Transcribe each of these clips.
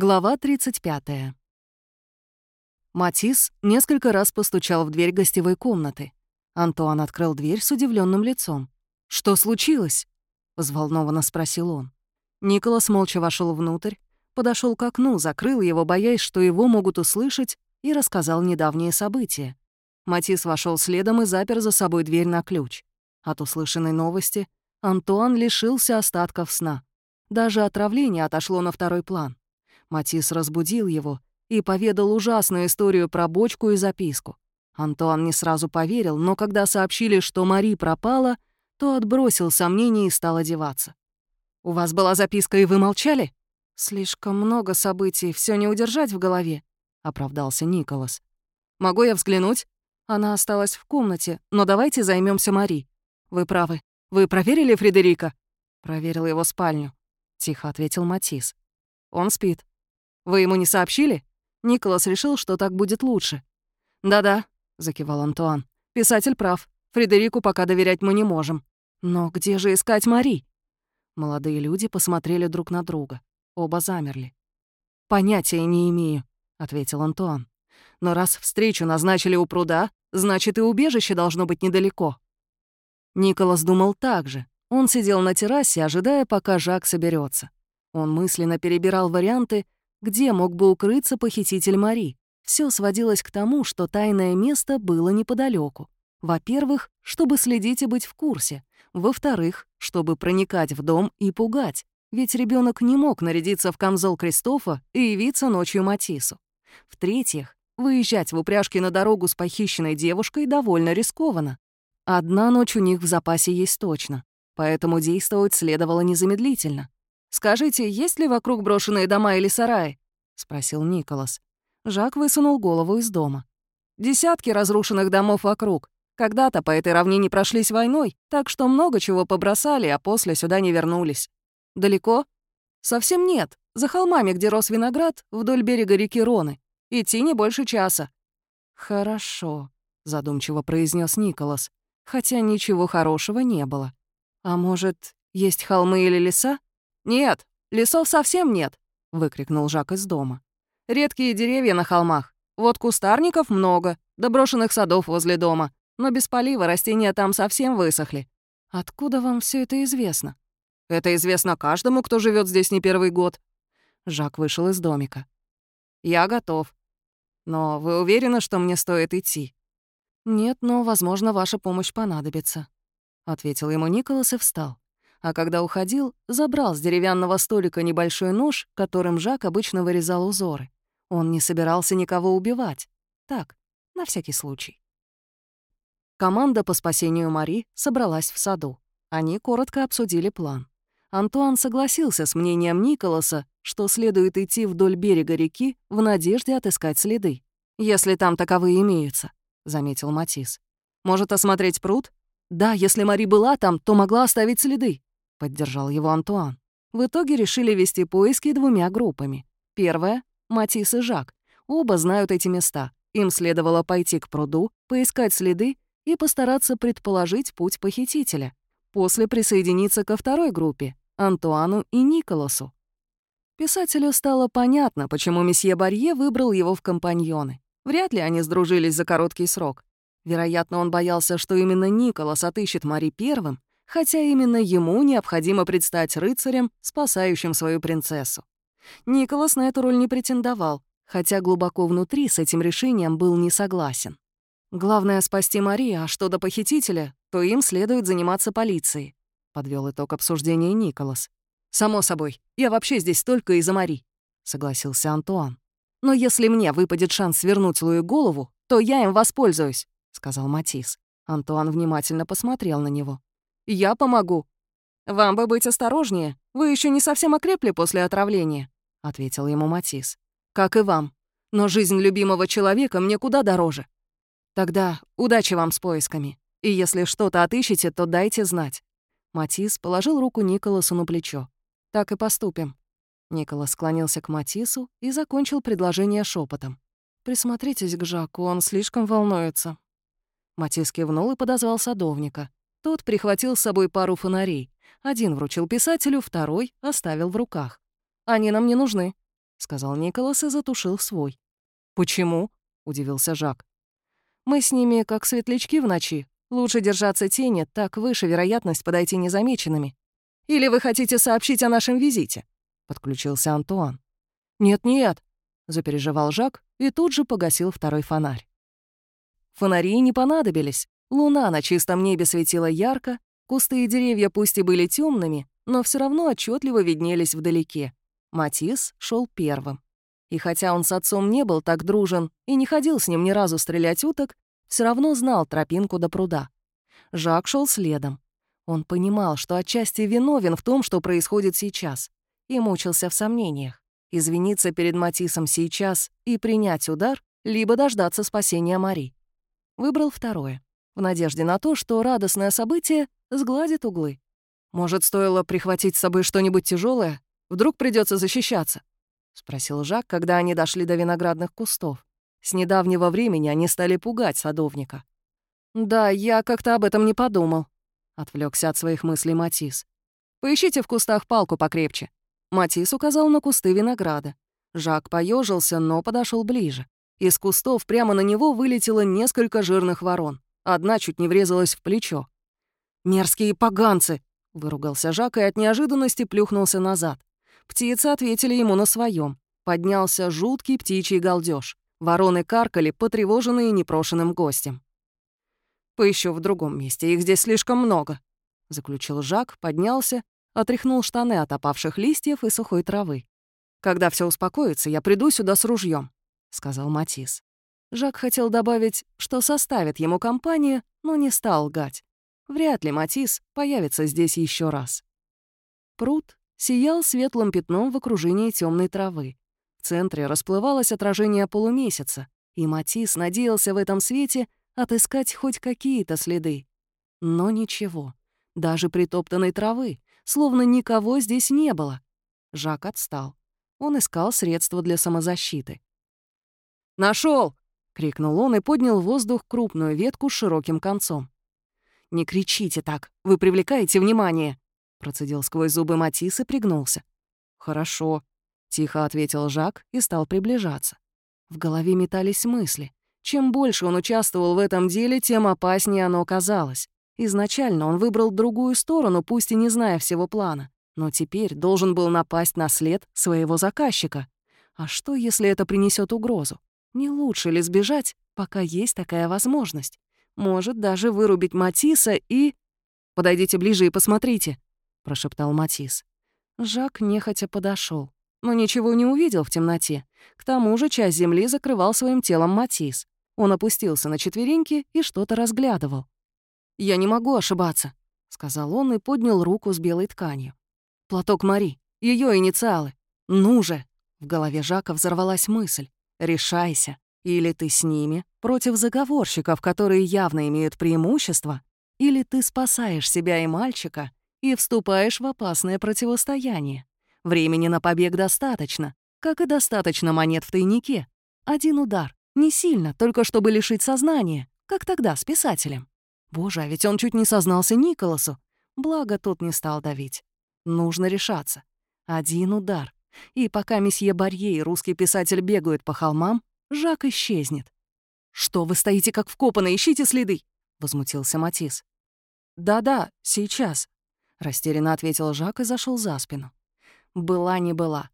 Глава 35. Матис несколько раз постучал в дверь гостевой комнаты. Антуан открыл дверь с удивленным лицом. «Что случилось?» — взволнованно спросил он. Николас молча вошел внутрь, подошел к окну, закрыл его, боясь, что его могут услышать, и рассказал недавние события. Матис вошел следом и запер за собой дверь на ключ. От услышанной новости Антуан лишился остатков сна. Даже отравление отошло на второй план. Матис разбудил его и поведал ужасную историю про бочку и записку. Антуан не сразу поверил, но когда сообщили, что Мари пропала, то отбросил сомнения и стал одеваться. «У вас была записка, и вы молчали?» «Слишком много событий, все не удержать в голове», — оправдался Николас. «Могу я взглянуть?» Она осталась в комнате, но давайте займемся Мари. Вы правы. Вы проверили Фредерика? Проверил его спальню. Тихо ответил Матис. Он спит. Вы ему не сообщили? Николас решил, что так будет лучше. «Да-да», — закивал Антуан. «Писатель прав. Фредерику пока доверять мы не можем. Но где же искать Мари?» Молодые люди посмотрели друг на друга. Оба замерли. «Понятия не имею», — ответил Антуан. «Но раз встречу назначили у пруда, значит, и убежище должно быть недалеко». Николас думал так же. Он сидел на террасе, ожидая, пока Жак соберется. Он мысленно перебирал варианты, где мог бы укрыться похититель Мари? Все сводилось к тому, что тайное место было неподалеку. Во-первых, чтобы следить и быть в курсе. Во-вторых, чтобы проникать в дом и пугать. Ведь ребенок не мог нарядиться в камзол Кристофа и явиться ночью Матису. В-третьих, выезжать в упряжке на дорогу с похищенной девушкой довольно рискованно. Одна ночь у них в запасе есть точно, поэтому действовать следовало незамедлительно. «Скажите, есть ли вокруг брошенные дома или сараи?» — спросил Николас. Жак высунул голову из дома. «Десятки разрушенных домов вокруг. Когда-то по этой равнине прошлись войной, так что много чего побросали, а после сюда не вернулись. Далеко? Совсем нет. За холмами, где рос виноград, вдоль берега реки Роны. Идти не больше часа». «Хорошо», — задумчиво произнес Николас, хотя ничего хорошего не было. «А может, есть холмы или леса?» «Нет, лесов совсем нет», — выкрикнул Жак из дома. «Редкие деревья на холмах. Вот кустарников много, доброшенных садов возле дома. Но без полива растения там совсем высохли. Откуда вам все это известно?» «Это известно каждому, кто живет здесь не первый год». Жак вышел из домика. «Я готов. Но вы уверены, что мне стоит идти?» «Нет, но, возможно, ваша помощь понадобится», — ответил ему Николас и встал а когда уходил, забрал с деревянного столика небольшой нож, которым Жак обычно вырезал узоры. Он не собирался никого убивать. Так, на всякий случай. Команда по спасению Мари собралась в саду. Они коротко обсудили план. Антуан согласился с мнением Николаса, что следует идти вдоль берега реки в надежде отыскать следы. «Если там таковые имеются», — заметил Матис. «Может, осмотреть пруд? Да, если Мари была там, то могла оставить следы. — поддержал его Антуан. В итоге решили вести поиски двумя группами. Первая — Матис и Жак. Оба знают эти места. Им следовало пойти к пруду, поискать следы и постараться предположить путь похитителя. После присоединиться ко второй группе — Антуану и Николасу. Писателю стало понятно, почему месье Барье выбрал его в компаньоны. Вряд ли они сдружились за короткий срок. Вероятно, он боялся, что именно Николас отыщет Мари первым хотя именно ему необходимо предстать рыцарем, спасающим свою принцессу. Николас на эту роль не претендовал, хотя глубоко внутри с этим решением был не согласен. «Главное — спасти Мари, а что до похитителя, то им следует заниматься полицией», — подвел итог обсуждения Николас. «Само собой, я вообще здесь только из-за Мари», — согласился Антуан. «Но если мне выпадет шанс свернуть Луи голову, то я им воспользуюсь», — сказал Матис. Антуан внимательно посмотрел на него. Я помогу». «Вам бы быть осторожнее. Вы еще не совсем окрепли после отравления», — ответил ему Матис. «Как и вам. Но жизнь любимого человека мне куда дороже. Тогда удачи вам с поисками. И если что-то отыщете, то дайте знать». Матис положил руку Николасу на плечо. «Так и поступим». Николас склонился к Матису и закончил предложение шепотом. «Присмотритесь к Жаку, он слишком волнуется». Матис кивнул и подозвал садовника. Тот прихватил с собой пару фонарей. Один вручил писателю, второй оставил в руках. «Они нам не нужны». сказал Николас и затушил свой. «Почему?» — удивился Жак. «Мы с ними как светлячки в ночи. Лучше держаться тени, так выше вероятность подойти незамеченными. Или вы хотите сообщить о нашем визите?» — подключился Антуан. «Нет-нет», — запереживал Жак и тут же погасил второй фонарь. Фонари не понадобились. Луна на чистом небе светила ярко, кусты и деревья пусть и были темными, но все равно отчетливо виднелись вдалеке. Матис шел первым. И хотя он с отцом не был так дружен и не ходил с ним ни разу стрелять уток, все равно знал тропинку до пруда. Жак шел следом. Он понимал, что отчасти виновен в том, что происходит сейчас, и мучился в сомнениях. Извиниться перед Матисом сейчас и принять удар, либо дождаться спасения Мари. Выбрал второе, в надежде на то, что радостное событие сгладит углы. Может, стоило прихватить с собой что-нибудь тяжелое? Вдруг придется защищаться? — спросил Жак, когда они дошли до виноградных кустов. С недавнего времени они стали пугать садовника. «Да, я как-то об этом не подумал», — отвлекся от своих мыслей Матис. «Поищите в кустах палку покрепче». Матис указал на кусты винограда. Жак поежился, но подошел ближе. Из кустов прямо на него вылетело несколько жирных ворон. Одна чуть не врезалась в плечо. «Мерзкие поганцы!» — выругался Жак и от неожиданности плюхнулся назад. Птицы ответили ему на своем. Поднялся жуткий птичий галдеж. Вороны каркали, потревоженные непрошенным гостем. «Поищу в другом месте, их здесь слишком много», — заключил Жак, поднялся, отряхнул штаны от опавших листьев и сухой травы. «Когда все успокоится, я приду сюда с ружьем, сказал Матис. Жак хотел добавить, что составит ему компанию, но не стал лгать. Вряд ли Матис появится здесь еще раз. Пруд сиял светлым пятном в окружении темной травы. В центре расплывалось отражение полумесяца, и Матис надеялся в этом свете отыскать хоть какие-то следы. Но ничего, даже притоптанной травы, словно никого здесь не было. Жак отстал. Он искал средства для самозащиты. Нашел! Крикнул он и поднял в воздух крупную ветку с широким концом. «Не кричите так, вы привлекаете внимание!» Процедил сквозь зубы Матис и пригнулся. «Хорошо», — тихо ответил Жак и стал приближаться. В голове метались мысли. Чем больше он участвовал в этом деле, тем опаснее оно казалось. Изначально он выбрал другую сторону, пусть и не зная всего плана. Но теперь должен был напасть на след своего заказчика. А что, если это принесет угрозу? Не лучше ли сбежать, пока есть такая возможность? Может, даже вырубить Матисса и... «Подойдите ближе и посмотрите», прошептал Матис. Жак нехотя подошел, но ничего не увидел в темноте. К тому же часть земли закрывал своим телом Матис. Он опустился на четвереньки и что-то разглядывал. «Я не могу ошибаться», — сказал он и поднял руку с белой тканью. «Платок Мари, ее инициалы. Ну же!» В голове Жака взорвалась мысль. «Решайся. Или ты с ними, против заговорщиков, которые явно имеют преимущество, или ты спасаешь себя и мальчика и вступаешь в опасное противостояние. Времени на побег достаточно, как и достаточно монет в тайнике. Один удар, не сильно, только чтобы лишить сознания, как тогда с писателем. Боже, а ведь он чуть не сознался Николасу. Благо, тот не стал давить. Нужно решаться. Один удар. И пока месье Барье и русский писатель бегают по холмам, Жак исчезнет. «Что вы стоите как вкопанные, ищите следы!» — возмутился Матис. «Да-да, сейчас», — растерянно ответил Жак и зашел за спину. Была не была.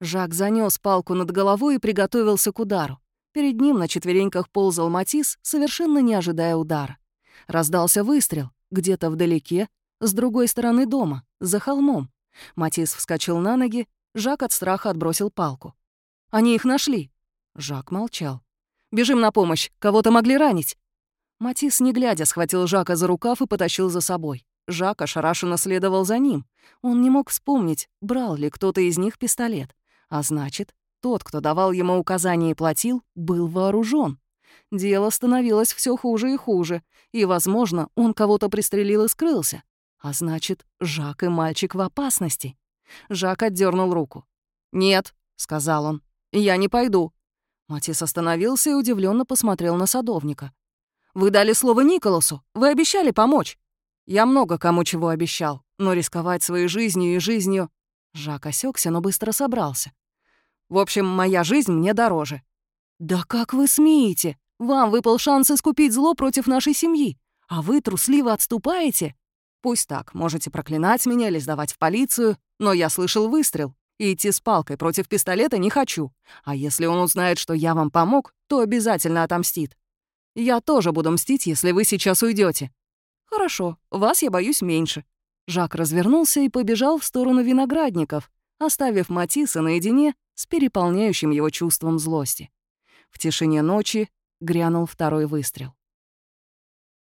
Жак занёс палку над головой и приготовился к удару. Перед ним на четвереньках ползал Матис, совершенно не ожидая удара. Раздался выстрел, где-то вдалеке, с другой стороны дома, за холмом. Матис вскочил на ноги, Жак от страха отбросил палку. «Они их нашли!» Жак молчал. «Бежим на помощь! Кого-то могли ранить!» Матис, не глядя, схватил Жака за рукав и потащил за собой. Жак ошарашенно следовал за ним. Он не мог вспомнить, брал ли кто-то из них пистолет. А значит, тот, кто давал ему указания и платил, был вооружен. Дело становилось все хуже и хуже, и, возможно, он кого-то пристрелил и скрылся. А значит, Жак и мальчик в опасности. Жак отдернул руку. «Нет», — сказал он, — «я не пойду». Матис остановился и удивленно посмотрел на садовника. «Вы дали слово Николасу, вы обещали помочь». Я много кому чего обещал, но рисковать своей жизнью и жизнью...» Жак осекся, но быстро собрался. В общем, моя жизнь мне дороже». «Да как вы смеете? Вам выпал шанс искупить зло против нашей семьи, а вы трусливо отступаете? Пусть так, можете проклинать меня или сдавать в полицию, но я слышал выстрел, и идти с палкой против пистолета не хочу. А если он узнает, что я вам помог, то обязательно отомстит. Я тоже буду мстить, если вы сейчас уйдете. Хорошо, вас я боюсь меньше. Жак развернулся и побежал в сторону виноградников, оставив Матисса наедине с переполняющим его чувством злости. В тишине ночи грянул второй выстрел.